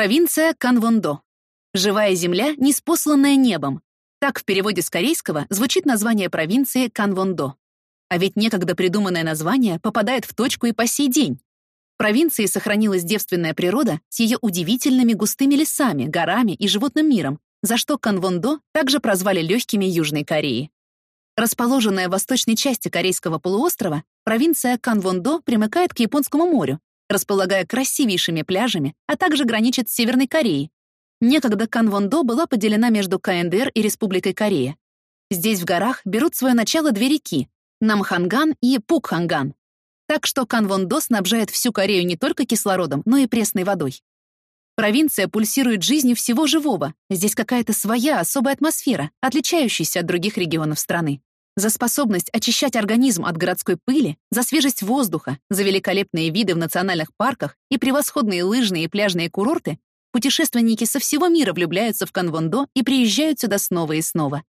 Провинция Канвондо. Живая земля, неспосланная небом. Так в переводе с корейского звучит название провинции Канвондо. А ведь некогда придуманное название попадает в точку и по сей день. В провинции сохранилась девственная природа с ее удивительными густыми лесами, горами и животным миром, за что Канвондо также прозвали легкими Южной Кореи. Расположенная в восточной части Корейского полуострова, провинция Канвондо примыкает к Японскому морю, располагая красивейшими пляжами, а также граничит с Северной Кореей. Некогда Канвондо была поделена между КНДР и Республикой Корея. Здесь в горах берут свое начало две реки — Намханган и Пукханган. Так что Канвондо снабжает всю Корею не только кислородом, но и пресной водой. Провинция пульсирует жизнью всего живого. Здесь какая-то своя особая атмосфера, отличающаяся от других регионов страны за способность очищать организм от городской пыли, за свежесть воздуха, за великолепные виды в национальных парках и превосходные лыжные и пляжные курорты, путешественники со всего мира влюбляются в Канвондо и приезжают сюда снова и снова.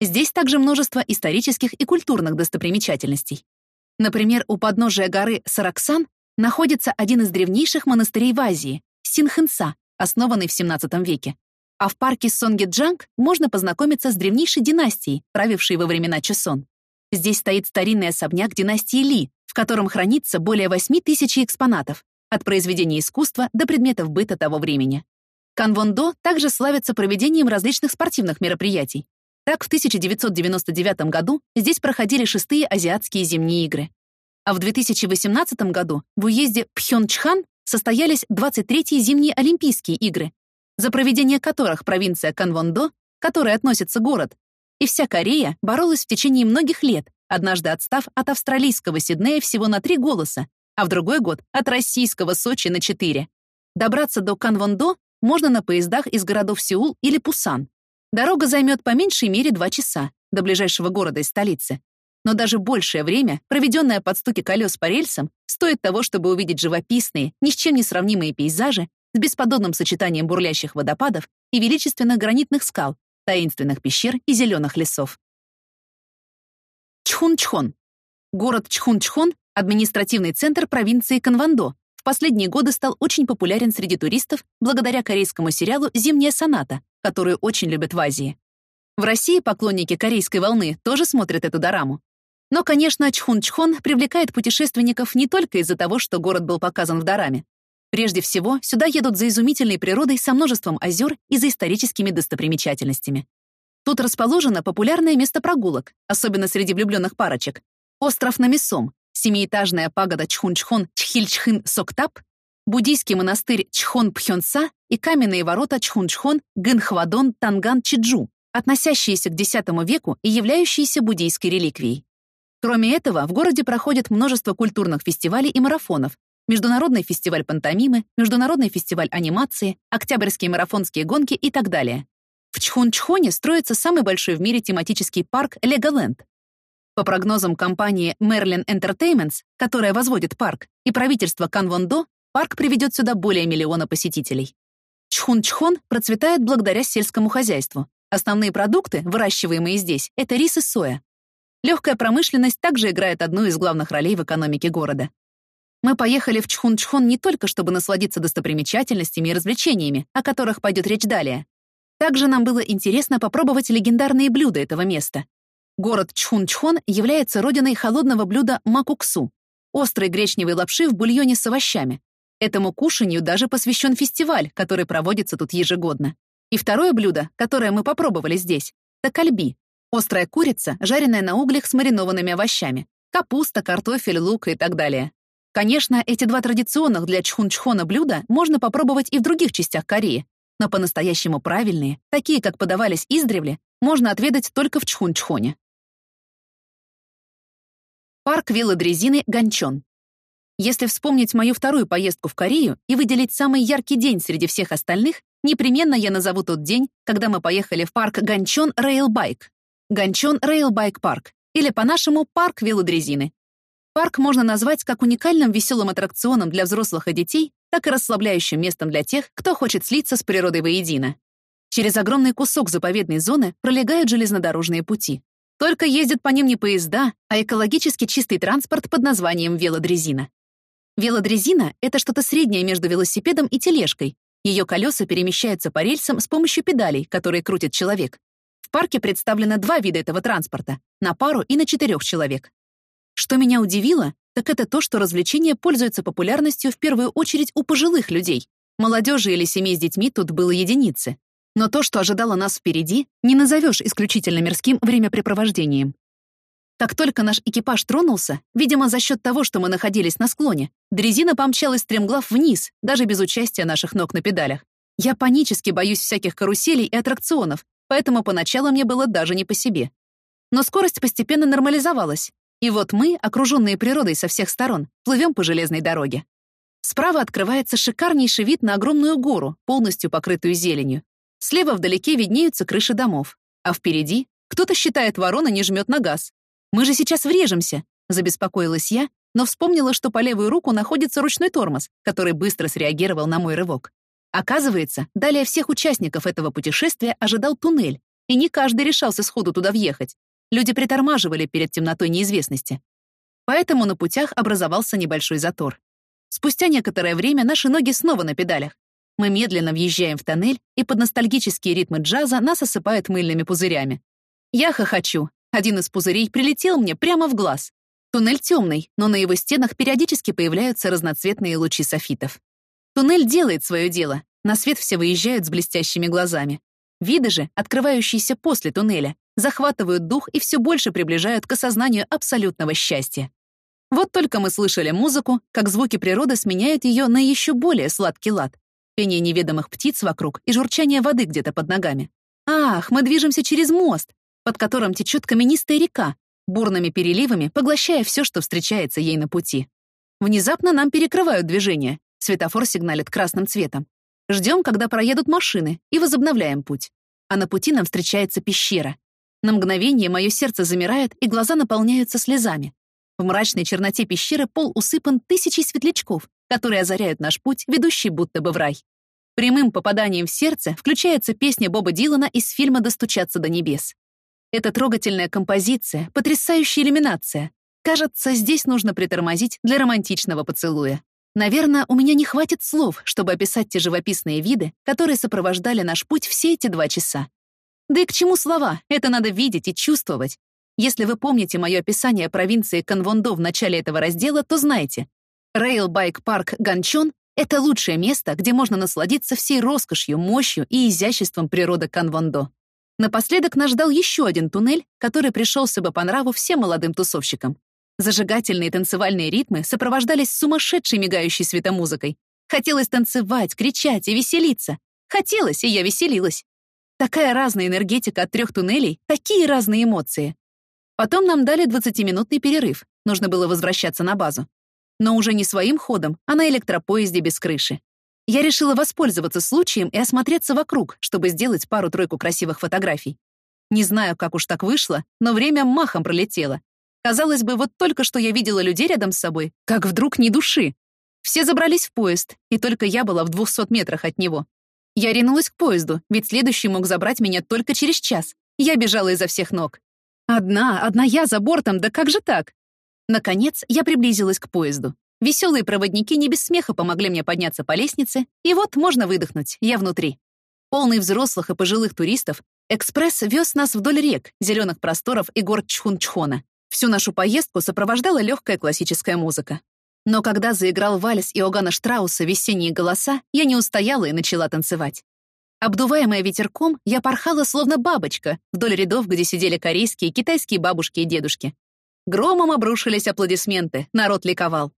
Здесь также множество исторических и культурных достопримечательностей. Например, у подножия горы Сараксан находится один из древнейших монастырей в Азии — Синхэнса, основанный в XVII веке. А в парке Сонгеджанг можно познакомиться с древнейшей династией, правившей во времена Чосон. Здесь стоит старинный особняк династии Ли, в котором хранится более 8 тысяч экспонатов, от произведений искусства до предметов быта того времени. Канвондо также славится проведением различных спортивных мероприятий. Так, в 1999 году здесь проходили шестые азиатские зимние игры. А в 2018 году в уезде Пхёнчхан состоялись 23-е зимние Олимпийские игры, за проведение которых провинция Канвондо, которой относится город, и вся Корея боролась в течение многих лет, однажды отстав от австралийского Сиднея всего на три голоса, а в другой год — от российского Сочи на четыре. Добраться до Канвондо можно на поездах из городов Сеул или Пусан. Дорога займет по меньшей мере два часа до ближайшего города из столицы. Но даже большее время, проведенное под стуки колес по рельсам, стоит того, чтобы увидеть живописные, ни с чем не сравнимые пейзажи с бесподобным сочетанием бурлящих водопадов и величественных гранитных скал, таинственных пещер и зеленых лесов. Чхунчхон. Город Чхунчхон — административный центр провинции Канвандо. В последние годы стал очень популярен среди туристов благодаря корейскому сериалу «Зимняя соната», которую очень любят в Азии. В России поклонники корейской волны тоже смотрят эту дораму. Но, конечно, Чхунчхон привлекает путешественников не только из-за того, что город был показан в дораме, Прежде всего, сюда едут за изумительной природой со множеством озер и за историческими достопримечательностями. Тут расположено популярное место прогулок, особенно среди влюбленных парочек. Остров Намисом, семиэтажная пагода Чхунчхон Чхильчхын Соктап, буддийский монастырь Чхон Пхёнса и каменные ворота Чхунчхон Гэнхвадон Танган Чиджу, относящиеся к X веку и являющиеся буддийской реликвией. Кроме этого, в городе проходит множество культурных фестивалей и марафонов, Международный фестиваль пантомимы, Международный фестиваль анимации, Октябрьские марафонские гонки и так далее. В Чхунчхоне строится самый большой в мире тематический парк Леголенд. По прогнозам компании Merlin Entertainments, которая возводит парк, и правительства Канвондо, парк приведет сюда более миллиона посетителей. Чхунчхон процветает благодаря сельскому хозяйству. Основные продукты, выращиваемые здесь, это рис и соя. Легкая промышленность также играет одну из главных ролей в экономике города. Мы поехали в Чхунчхон не только чтобы насладиться достопримечательностями и развлечениями, о которых пойдет речь далее. Также нам было интересно попробовать легендарные блюда этого места. Город Чхунчхон является родиной холодного блюда макуксу — острой гречневой лапши в бульоне с овощами. Этому кушанью даже посвящен фестиваль, который проводится тут ежегодно. И второе блюдо, которое мы попробовали здесь — такальби — острая курица, жареная на углях с маринованными овощами, капуста, картофель, лук и так далее. Конечно, эти два традиционных для чхунчхона блюда можно попробовать и в других частях Кореи, но по-настоящему правильные, такие, как подавались издревле, можно отведать только в Чхунчхоне. Парк велодрезины Ганчон. Если вспомнить мою вторую поездку в Корею и выделить самый яркий день среди всех остальных, непременно я назову тот день, когда мы поехали в парк Ганчон Rail Bike. Ганчон Rail Bike Park, или по-нашему парк велодрезины, Парк можно назвать как уникальным веселым аттракционом для взрослых и детей, так и расслабляющим местом для тех, кто хочет слиться с природой воедино. Через огромный кусок заповедной зоны пролегают железнодорожные пути. Только ездят по ним не поезда, а экологически чистый транспорт под названием велодрезина. Велодрезина — это что-то среднее между велосипедом и тележкой. Ее колеса перемещаются по рельсам с помощью педалей, которые крутит человек. В парке представлено два вида этого транспорта — на пару и на четырех человек. Что меня удивило, так это то, что развлечение пользуется популярностью в первую очередь у пожилых людей. Молодежи или семей с детьми тут было единицы. Но то, что ожидало нас впереди, не назовешь исключительно мирским времяпрепровождением. Как только наш экипаж тронулся, видимо, за счет того, что мы находились на склоне, дрезина помчалась стремглав вниз, даже без участия наших ног на педалях. Я панически боюсь всяких каруселей и аттракционов, поэтому поначалу мне было даже не по себе. Но скорость постепенно нормализовалась, и вот мы, окруженные природой со всех сторон, плывем по железной дороге. Справа открывается шикарнейший вид на огромную гору, полностью покрытую зеленью, Слева вдалеке виднеются крыши домов, а впереди кто-то считает ворона не жмет на газ. «Мы же сейчас врежемся», — забеспокоилась я, но вспомнила, что по левую руку находится ручной тормоз, который быстро среагировал на мой рывок. Оказывается, далее всех участников этого путешествия ожидал туннель, и не каждый решался сходу туда въехать. Люди притормаживали перед темнотой неизвестности. Поэтому на путях образовался небольшой затор. Спустя некоторое время наши ноги снова на педалях, мы медленно въезжаем в тоннель, и под ностальгические ритмы джаза нас осыпают мыльными пузырями. Я хохочу. Один из пузырей прилетел мне прямо в глаз. Туннель темный, но на его стенах периодически появляются разноцветные лучи софитов. Туннель делает свое дело. На свет все выезжают с блестящими глазами. Виды же, открывающиеся после туннеля, захватывают дух и все больше приближают к осознанию абсолютного счастья. Вот только мы слышали музыку, как звуки природы сменяют ее на еще более сладкий лад, пение неведомых птиц вокруг и журчание воды где-то под ногами. Ах, мы движемся через мост, под которым течет каменистая река, бурными переливами поглощая все, что встречается ей на пути. Внезапно нам перекрывают движение, светофор сигналит красным цветом. Ждем, когда проедут машины, и возобновляем путь. А на пути нам встречается пещера. На мгновение мое сердце замирает, и глаза наполняются слезами. В мрачной черноте пещеры пол усыпан тысячей светлячков, которые озаряют наш путь, ведущий будто бы в рай. Прямым попаданием в сердце включается песня Боба Дилана из фильма «Достучаться до небес». Это трогательная композиция, потрясающая иллюминация. Кажется, здесь нужно притормозить для романтичного поцелуя. Наверное, у меня не хватит слов, чтобы описать те живописные виды, которые сопровождали наш путь все эти два часа. Да и к чему слова? Это надо видеть и чувствовать. Если вы помните мое описание провинции Канвондо в начале этого раздела, то знаете. Rail Bike Park Ганчон это лучшее место, где можно насладиться всей роскошью, мощью и изяществом природы Канвондо. Напоследок нас ждал еще один туннель, который пришелся бы по нраву всем молодым тусовщикам. Зажигательные танцевальные ритмы сопровождались сумасшедшей мигающей светомузыкой. Хотелось танцевать, кричать и веселиться. Хотелось, и я веселилась. Такая разная энергетика от трех туннелей, такие разные эмоции. Потом нам дали 20-минутный перерыв. Нужно было возвращаться на базу но уже не своим ходом, а на электропоезде без крыши. Я решила воспользоваться случаем и осмотреться вокруг, чтобы сделать пару-тройку красивых фотографий. Не знаю, как уж так вышло, но время махом пролетело. Казалось бы, вот только что я видела людей рядом с собой, как вдруг ни души. Все забрались в поезд, и только я была в 200 метрах от него. Я ринулась к поезду, ведь следующий мог забрать меня только через час. Я бежала изо всех ног. Одна, одна я за бортом, да как же так? Наконец, я приблизилась к поезду. Веселые проводники не без смеха помогли мне подняться по лестнице, и вот можно выдохнуть, я внутри. Полный взрослых и пожилых туристов, экспресс вез нас вдоль рек, зеленых просторов и гор Чхунчхона. Всю нашу поездку сопровождала легкая классическая музыка. Но когда заиграл вальс Иоганна Штрауса «Весенние голоса», я не устояла и начала танцевать. Обдуваемая ветерком, я порхала словно бабочка вдоль рядов, где сидели корейские и китайские бабушки и дедушки. Громом обрушились аплодисменты, народ ликовал.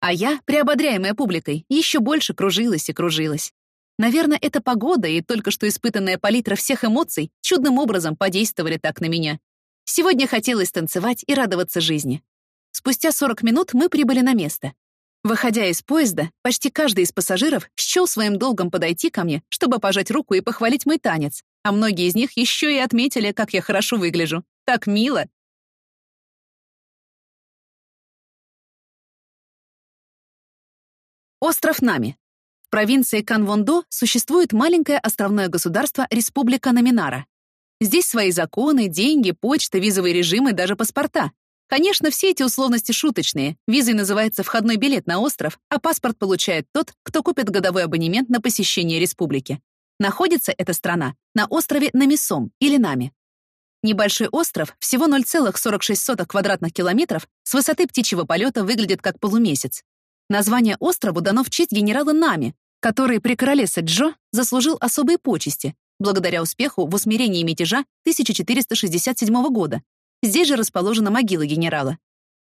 А я, приободряемая публикой, еще больше кружилась и кружилась. Наверное, эта погода и только что испытанная палитра всех эмоций чудным образом подействовали так на меня. Сегодня хотелось танцевать и радоваться жизни. Спустя 40 минут мы прибыли на место. Выходя из поезда, почти каждый из пассажиров счел своим долгом подойти ко мне, чтобы пожать руку и похвалить мой танец, а многие из них еще и отметили, как я хорошо выгляжу. Так мило! Остров Нами. В провинции Канвондо существует маленькое островное государство Республика Номинара. Здесь свои законы, деньги, почта, визовые режимы, даже паспорта. Конечно, все эти условности шуточные. Визой называется входной билет на остров, а паспорт получает тот, кто купит годовой абонемент на посещение республики. Находится эта страна на острове Намисом или Нами. Небольшой остров, всего 0,46 квадратных километров, с высоты птичьего полета выглядит как полумесяц. Название острову дано в честь генерала Нами, который при короле Сэджо заслужил особые почести, благодаря успеху в усмирении мятежа 1467 года. Здесь же расположена могила генерала.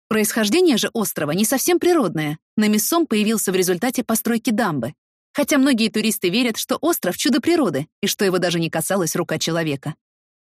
Происхождение же острова не совсем природное. На Мессом появился в результате постройки дамбы. Хотя многие туристы верят, что остров — чудо природы, и что его даже не касалась рука человека.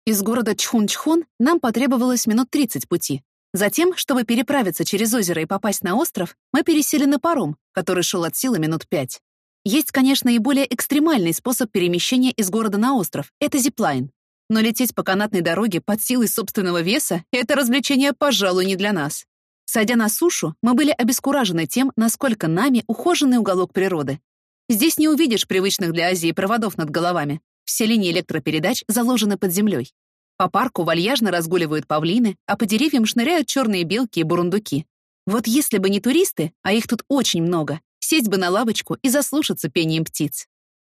Из города Чхун-Чхун нам потребовалось минут 30 пути. Затем, чтобы переправиться через озеро и попасть на остров, мы пересели на паром, который шел от силы минут пять. Есть, конечно, и более экстремальный способ перемещения из города на остров — это зиплайн. Но лететь по канатной дороге под силой собственного веса — это развлечение, пожалуй, не для нас. Сойдя на сушу, мы были обескуражены тем, насколько нами ухоженный уголок природы. Здесь не увидишь привычных для Азии проводов над головами. Все линии электропередач заложены под землей. По парку вальяжно разгуливают павлины, а по деревьям шныряют черные белки и бурундуки. Вот если бы не туристы, а их тут очень много, сесть бы на лавочку и заслушаться пением птиц.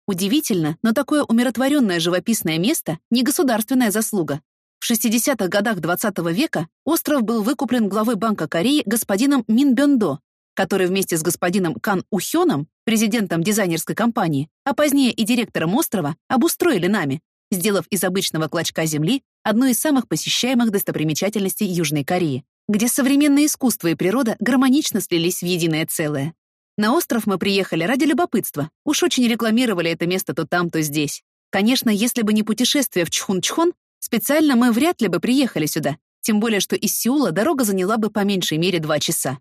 Удивительно, но такое умиротворенное живописное место — не государственная заслуга. В 60-х годах XX -го века остров был выкуплен главой Банка Кореи господином Мин Бёндо, который вместе с господином Кан Ухёном, президентом дизайнерской компании, а позднее и директором острова, обустроили нами, сделав из обычного клочка земли одну из самых посещаемых достопримечательностей Южной Кореи, где современное искусство и природа гармонично слились в единое целое. На остров мы приехали ради любопытства. Уж очень рекламировали это место то там, то здесь. Конечно, если бы не путешествие в Чхун-Чхон, специально мы вряд ли бы приехали сюда. Тем более, что из Сеула дорога заняла бы по меньшей мере два часа.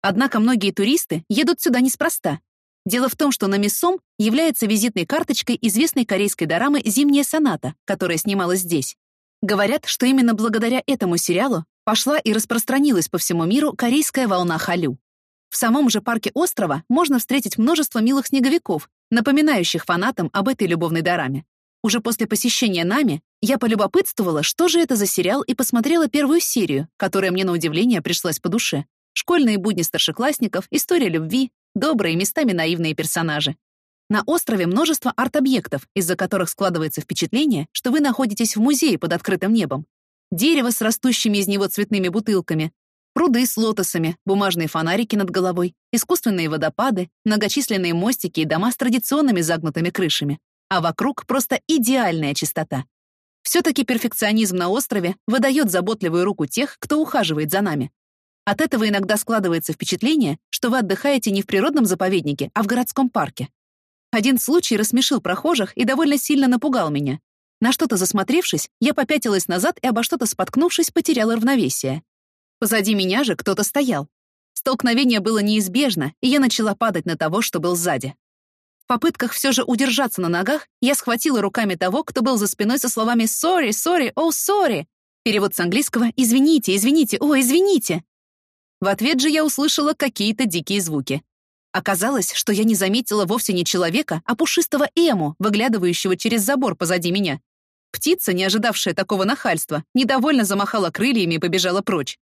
Однако многие туристы едут сюда неспроста. Дело в том, что на Намисом является визитной карточкой известной корейской дорамы «Зимняя соната», которая снималась здесь. Говорят, что именно благодаря этому сериалу пошла и распространилась по всему миру корейская волна халю. В самом же парке острова можно встретить множество милых снеговиков, напоминающих фанатам об этой любовной дораме. Уже после посещения нами я полюбопытствовала, что же это за сериал, и посмотрела первую серию, которая мне на удивление пришлась по душе. Школьные будни старшеклассников, история любви, добрые, местами наивные персонажи. На острове множество арт-объектов, из-за которых складывается впечатление, что вы находитесь в музее под открытым небом. Дерево с растущими из него цветными бутылками, Пруды с лотосами, бумажные фонарики над головой, искусственные водопады, многочисленные мостики и дома с традиционными загнутыми крышами. А вокруг просто идеальная чистота. Все-таки перфекционизм на острове выдает заботливую руку тех, кто ухаживает за нами. От этого иногда складывается впечатление, что вы отдыхаете не в природном заповеднике, а в городском парке. Один случай рассмешил прохожих и довольно сильно напугал меня. На что-то засмотревшись, я попятилась назад и обо что-то споткнувшись, потеряла равновесие. Позади меня же кто-то стоял. Столкновение было неизбежно, и я начала падать на того, что был сзади. В попытках все же удержаться на ногах, я схватила руками того, кто был за спиной со словами «Sorry, sorry, oh, sorry». Перевод с английского «Извините, извините, о, извините». В ответ же я услышала какие-то дикие звуки. Оказалось, что я не заметила вовсе не человека, а пушистого эму, выглядывающего через забор позади меня. Птица, не ожидавшая такого нахальства, недовольно замахала крыльями и побежала прочь.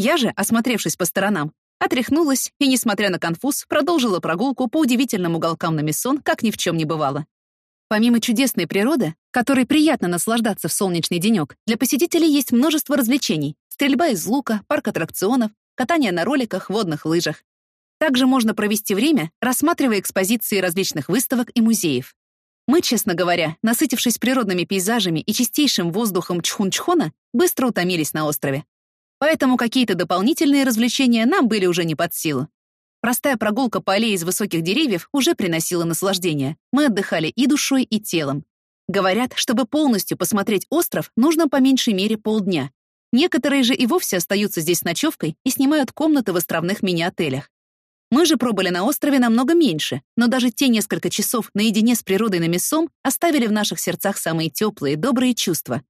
Я же, осмотревшись по сторонам, отряхнулась и, несмотря на конфуз, продолжила прогулку по удивительным уголкам на Мессон, как ни в чем не бывало. Помимо чудесной природы, которой приятно наслаждаться в солнечный денек, для посетителей есть множество развлечений — стрельба из лука, парк аттракционов, катание на роликах, водных лыжах. Также можно провести время, рассматривая экспозиции различных выставок и музеев. Мы, честно говоря, насытившись природными пейзажами и чистейшим воздухом Чхунчхона, быстро утомились на острове. Поэтому какие-то дополнительные развлечения нам были уже не под силу. Простая прогулка по аллее из высоких деревьев уже приносила наслаждение. Мы отдыхали и душой, и телом. Говорят, чтобы полностью посмотреть остров, нужно по меньшей мере полдня. Некоторые же и вовсе остаются здесь с ночевкой и снимают комнаты в островных мини-отелях. Мы же пробыли на острове намного меньше, но даже те несколько часов наедине с природой на Мессом оставили в наших сердцах самые теплые, добрые чувства.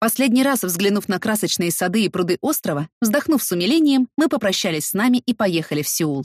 Последний раз, взглянув на красочные сады и пруды острова, вздохнув с умилением, мы попрощались с нами и поехали в Сеул.